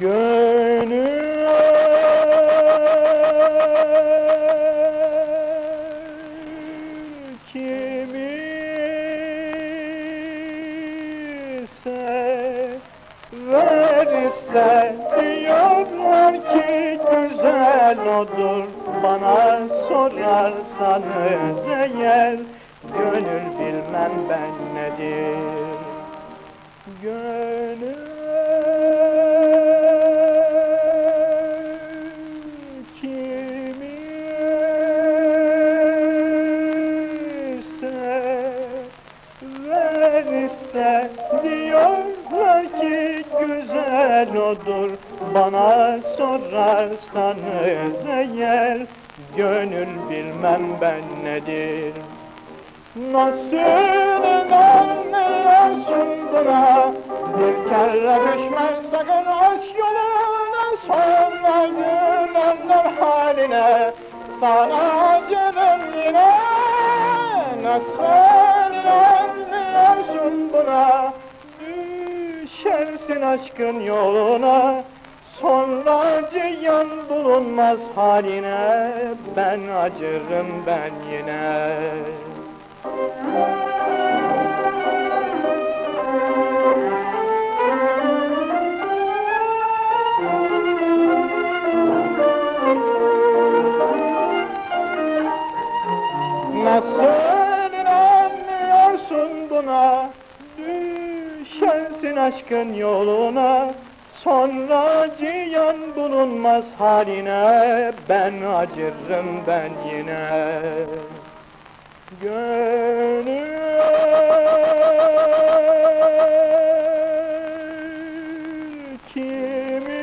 Gönül verirse diyorlar ki güzel odur. Bana sorarsanız eğer gönül bilmem ben nedir. Gönül verirse güzel odur. Bana sorarsanız eğer gönül bilmem ben nedir. Nasıl inanmıyorsun buna? Bir kere düşmez sakın aşk yoluna. Sonra gülenler haline. Sana acırım yine. Nasıl inanmıyorsun aşkın yoluna Sonra cihan bulunmaz haline. Ben acırım ben yine. Nasıl inanmıyorsun buna Düşersin aşkın yoluna Sonra cihan bulunmaz haline. Ben acırım ben yine Gönül kimi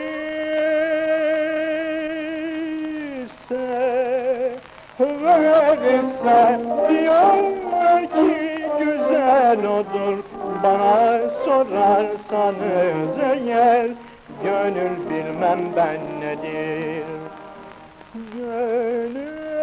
verirse diyorlar ki güzel odur bana sorarsanız eğer gönül bilmem ben nedir. Gönül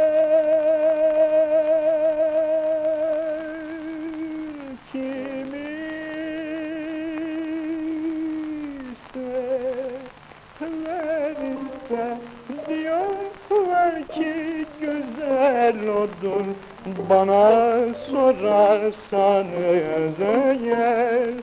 odur bana sorarsanız eğer